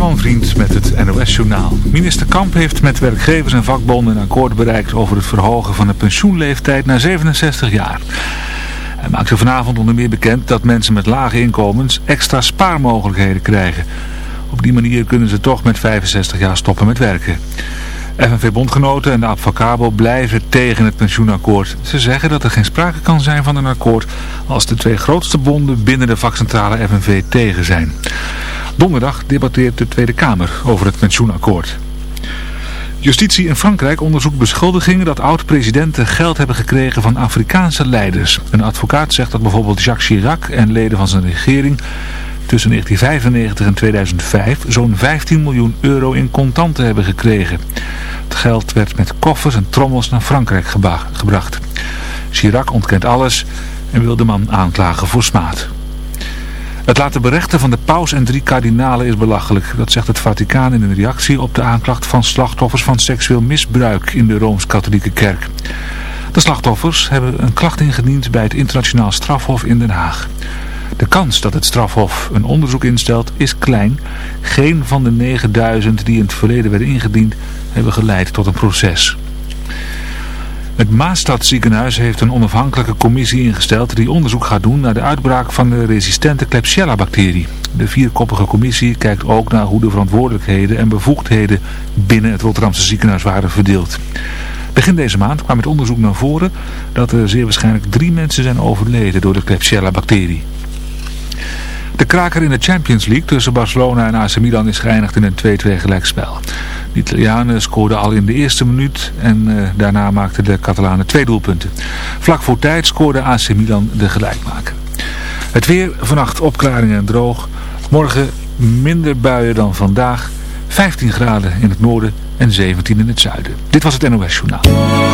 Herman Vriend met het NOS-journaal. Minister Kamp heeft met werkgevers en vakbonden een akkoord bereikt over het verhogen van de pensioenleeftijd naar 67 jaar. Hij maakte vanavond onder meer bekend dat mensen met lage inkomens extra spaarmogelijkheden krijgen. Op die manier kunnen ze toch met 65 jaar stoppen met werken. FNV-bondgenoten en de Advocabo blijven tegen het pensioenakkoord. Ze zeggen dat er geen sprake kan zijn van een akkoord als de twee grootste bonden binnen de vakcentrale FNV tegen zijn. Donderdag debatteert de Tweede Kamer over het pensioenakkoord. Justitie in Frankrijk onderzoekt beschuldigingen dat oud-presidenten geld hebben gekregen van Afrikaanse leiders. Een advocaat zegt dat bijvoorbeeld Jacques Chirac en leden van zijn regering tussen 1995 en 2005 zo'n 15 miljoen euro in contanten hebben gekregen. Het geld werd met koffers en trommels naar Frankrijk gebracht. Chirac ontkent alles en wil de man aanklagen voor smaad. Het laten berechten van de paus en drie kardinalen is belachelijk. Dat zegt het Vaticaan in een reactie op de aanklacht van slachtoffers van seksueel misbruik in de Rooms-Katholieke Kerk. De slachtoffers hebben een klacht ingediend bij het internationaal strafhof in Den Haag. De kans dat het strafhof een onderzoek instelt is klein. Geen van de 9000 die in het verleden werden ingediend hebben geleid tot een proces. Het Maastadziekenhuis heeft een onafhankelijke commissie ingesteld die onderzoek gaat doen naar de uitbraak van de resistente Klebsiella-bacterie. De vierkoppige commissie kijkt ook naar hoe de verantwoordelijkheden en bevoegdheden binnen het Rotterdamse ziekenhuis waren verdeeld. Begin deze maand kwam het onderzoek naar voren dat er zeer waarschijnlijk drie mensen zijn overleden door de Klebsiella-bacterie. De kraker in de Champions League tussen Barcelona en AC Milan is geëindigd in een 2-2 gelijkspel. De Italianen scoorden al in de eerste minuut en uh, daarna maakten de Catalanen twee doelpunten. Vlak voor tijd scoorde AC Milan de gelijkmaker. Het weer, vannacht opklaringen en droog. Morgen minder buien dan vandaag. 15 graden in het noorden en 17 in het zuiden. Dit was het NOS Journaal.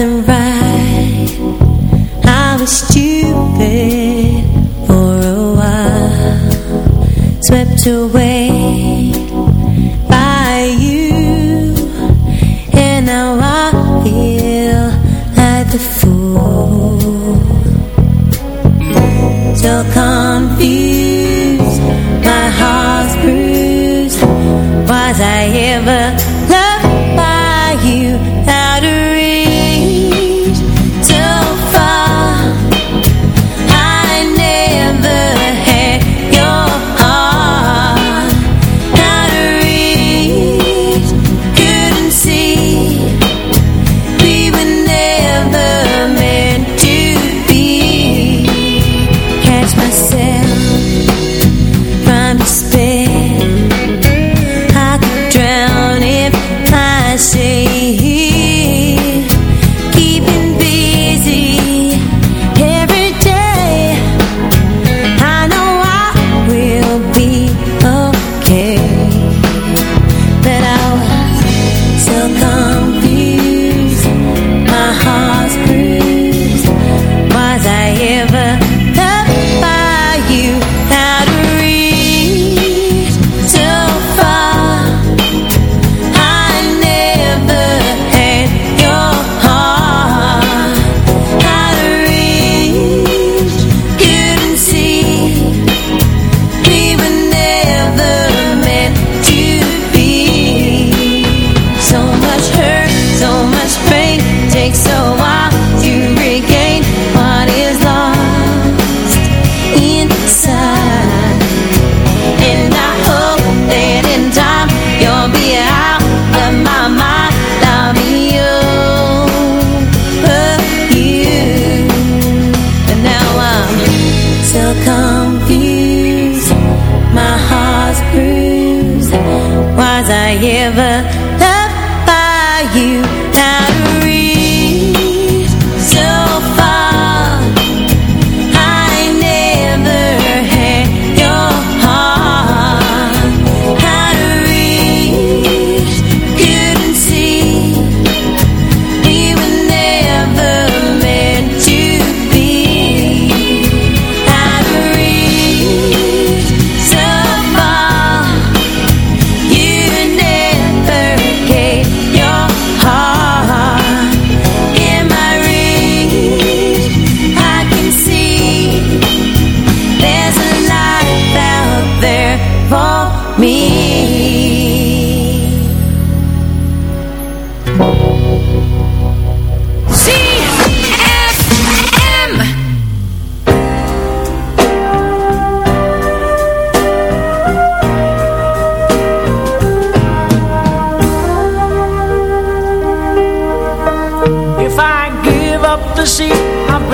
and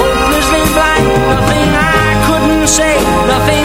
hopelessly blind Nothing I couldn't say, nothing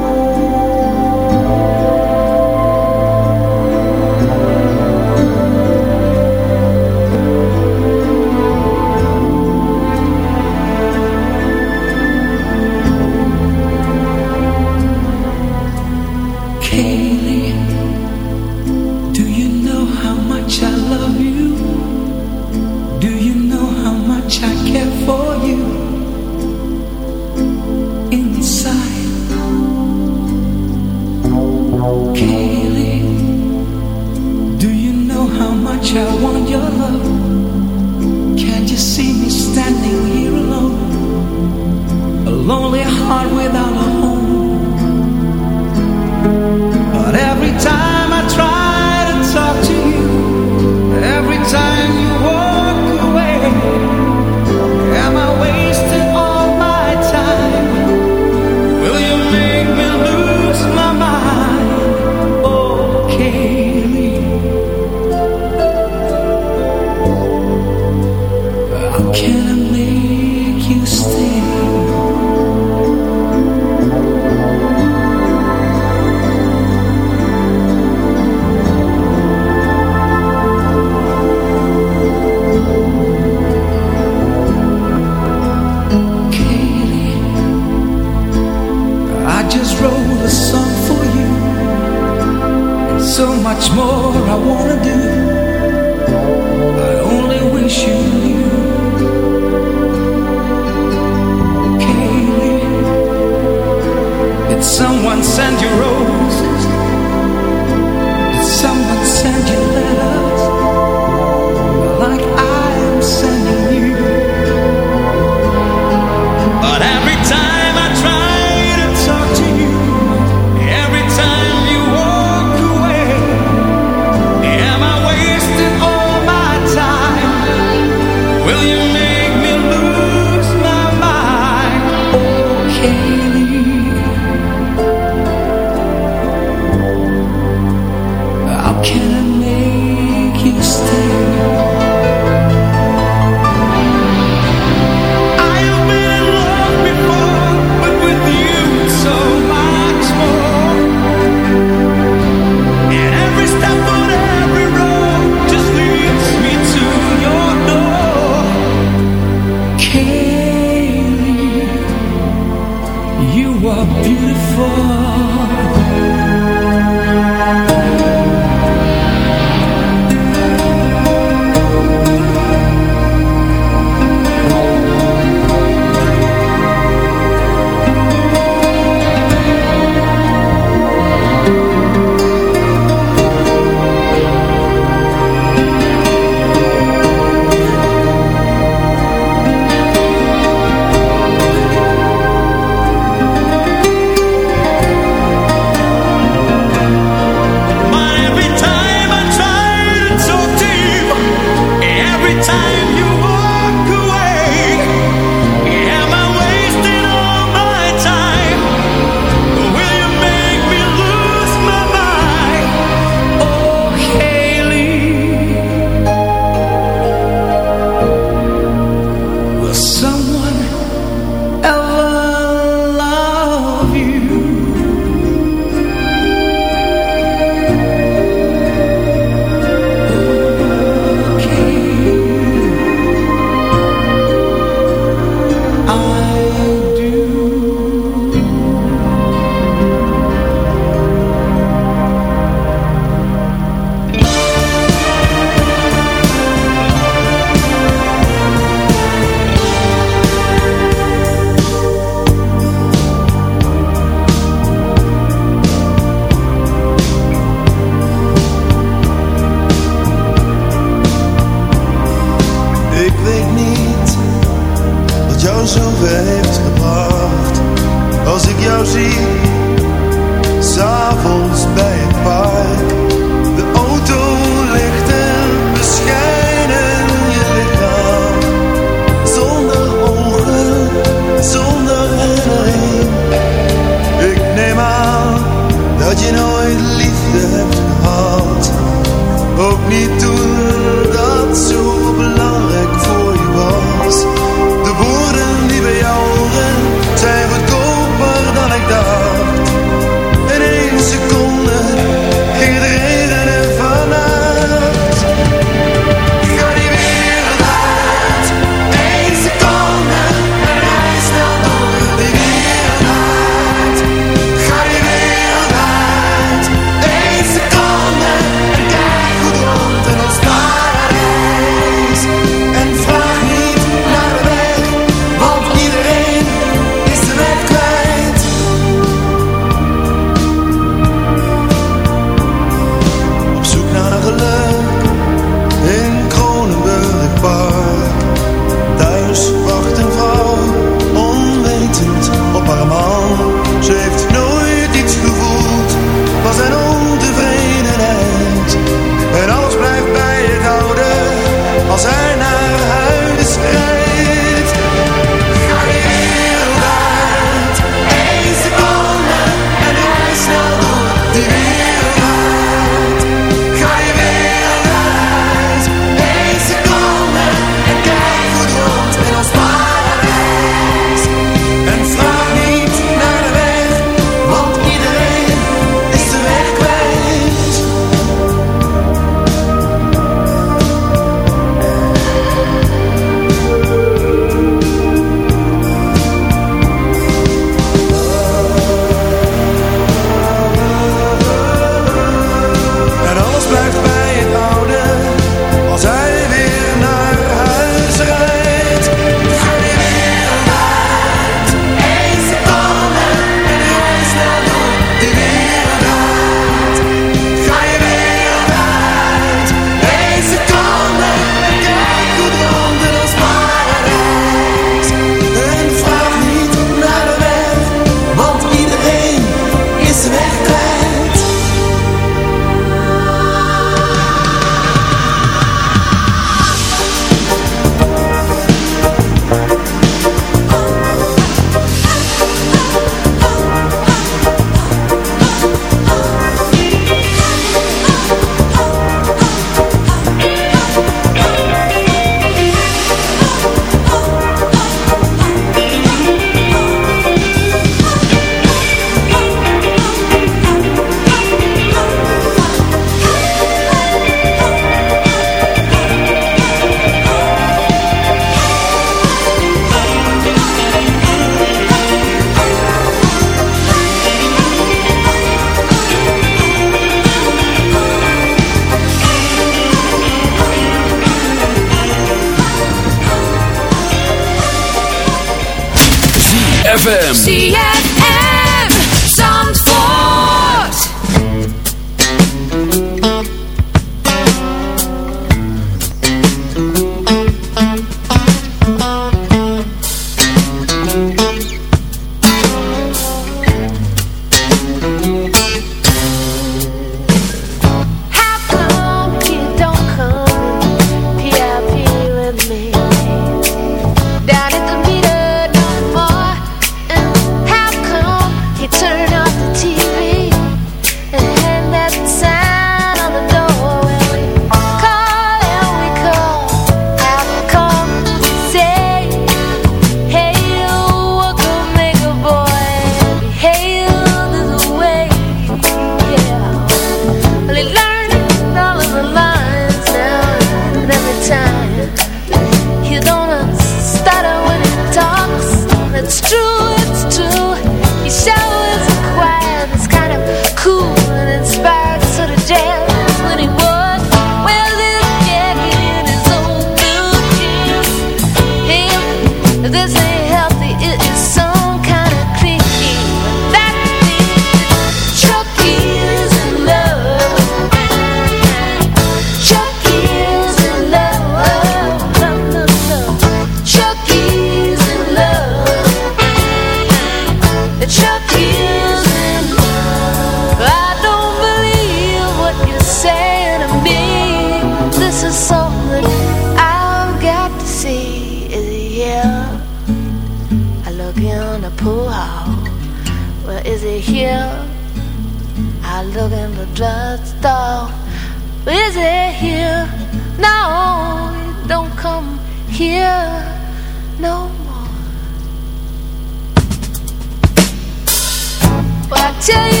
tell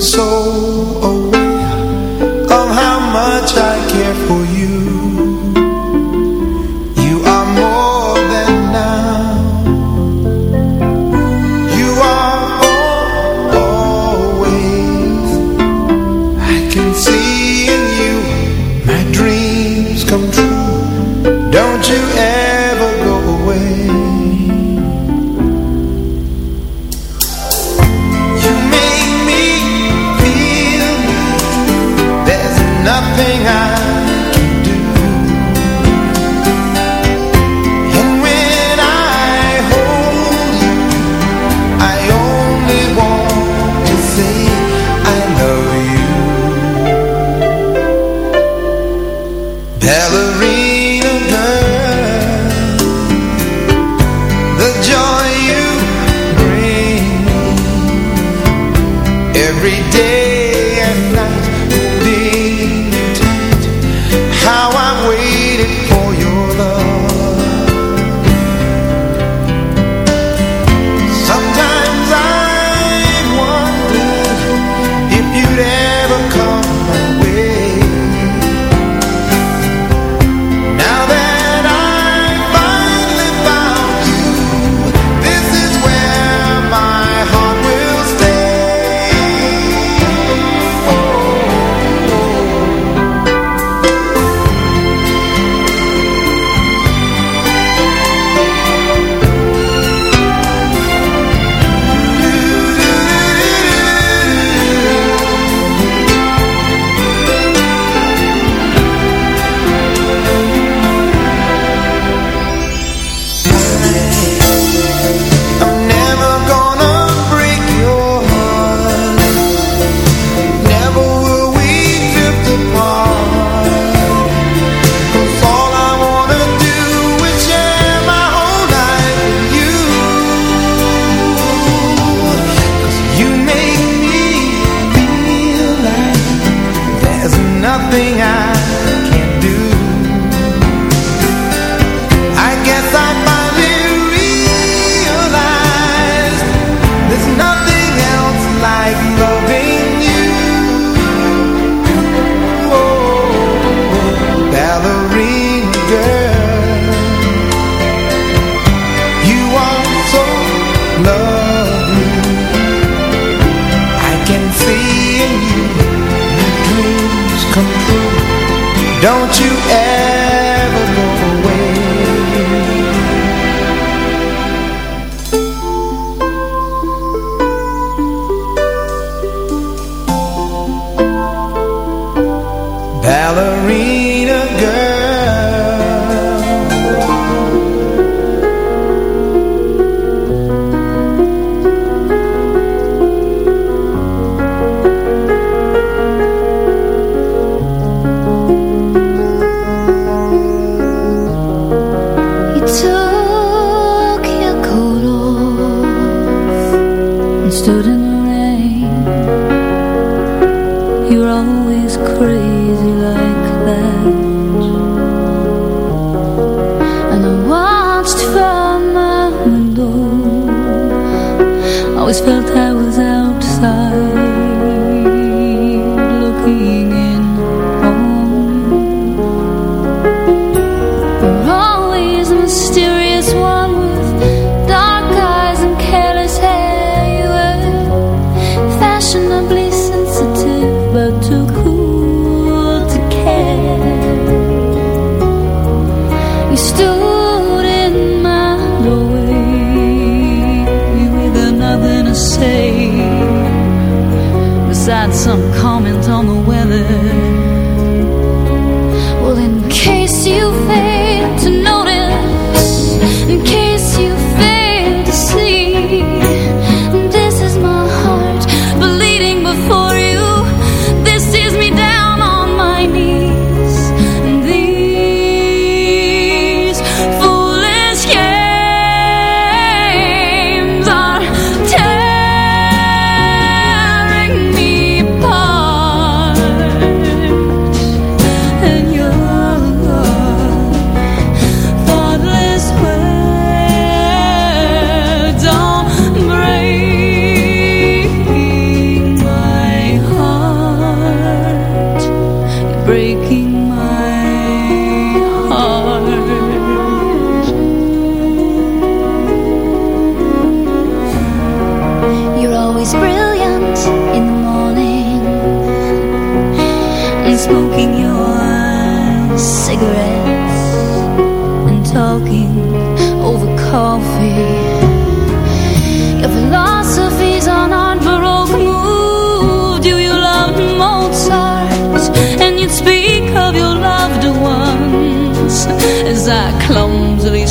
so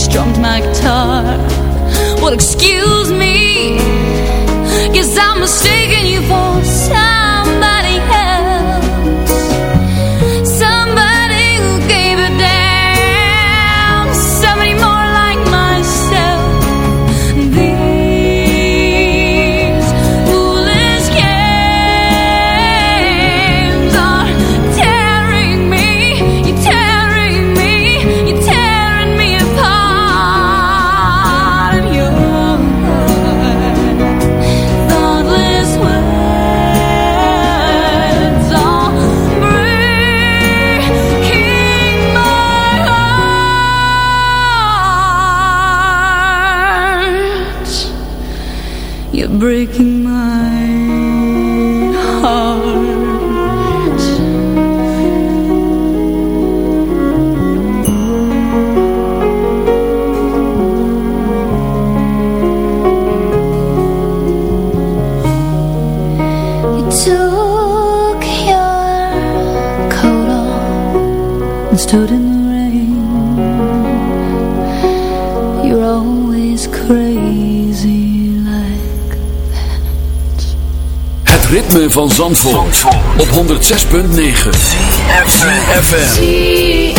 strummed my guitar. Well, excuse Zandvoort, op 106.9 FM.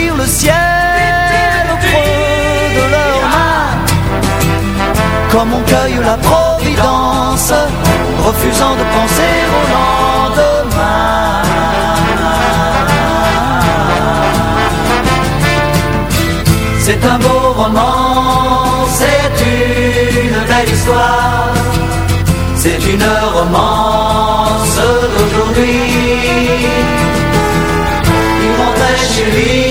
le ciel au creux de leurs mains. Comme on cueille la providence, refusant de penser au lendemain. C'est un beau roman, c'est une belle histoire. C'est une romance d'aujourd'hui. Il rentrait chez lui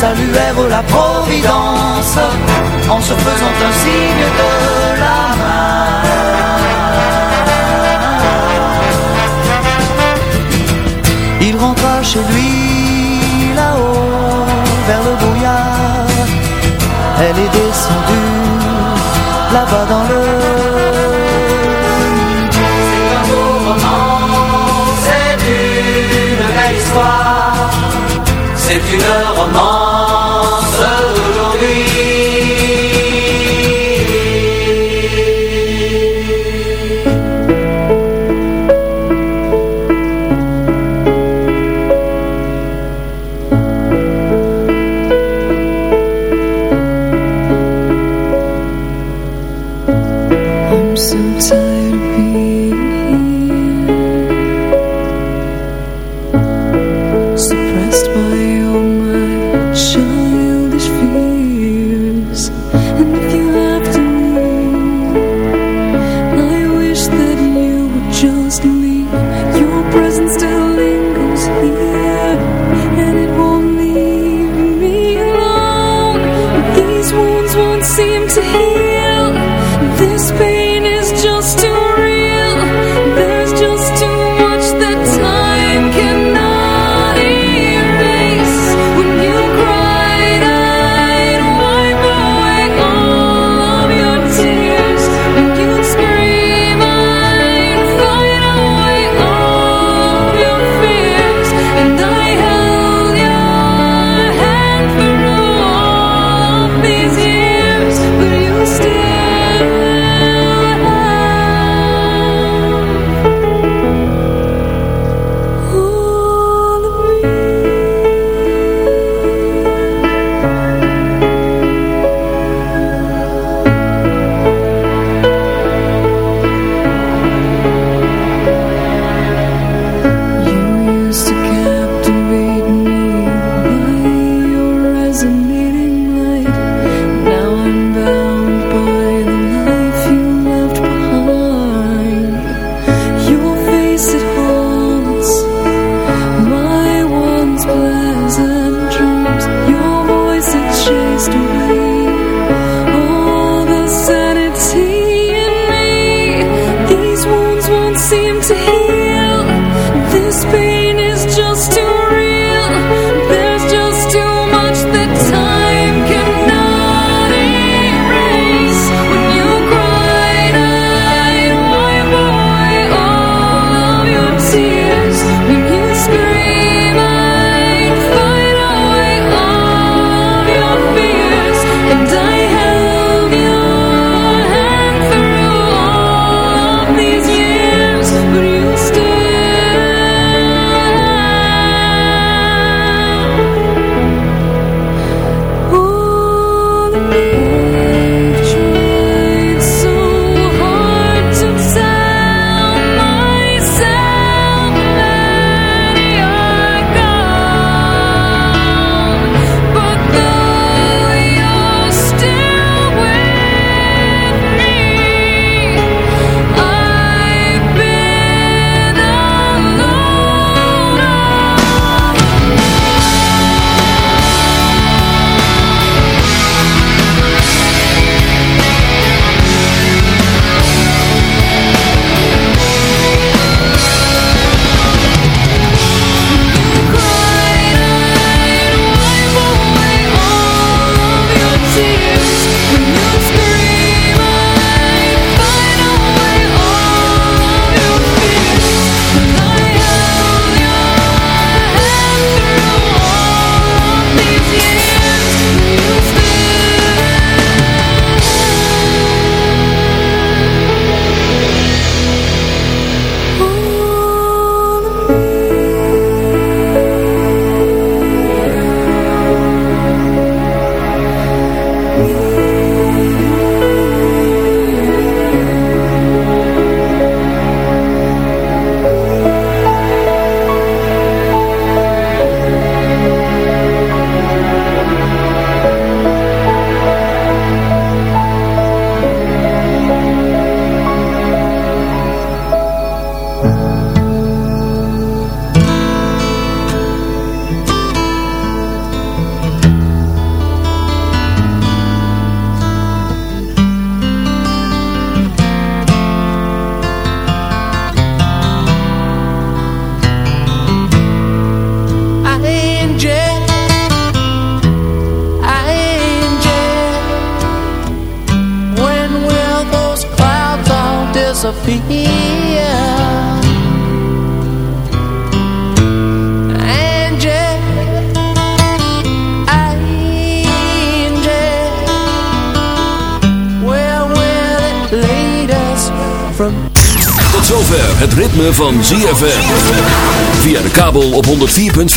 Saluèrent la Providence en se faisant un signe de la main. Il rentra chez lui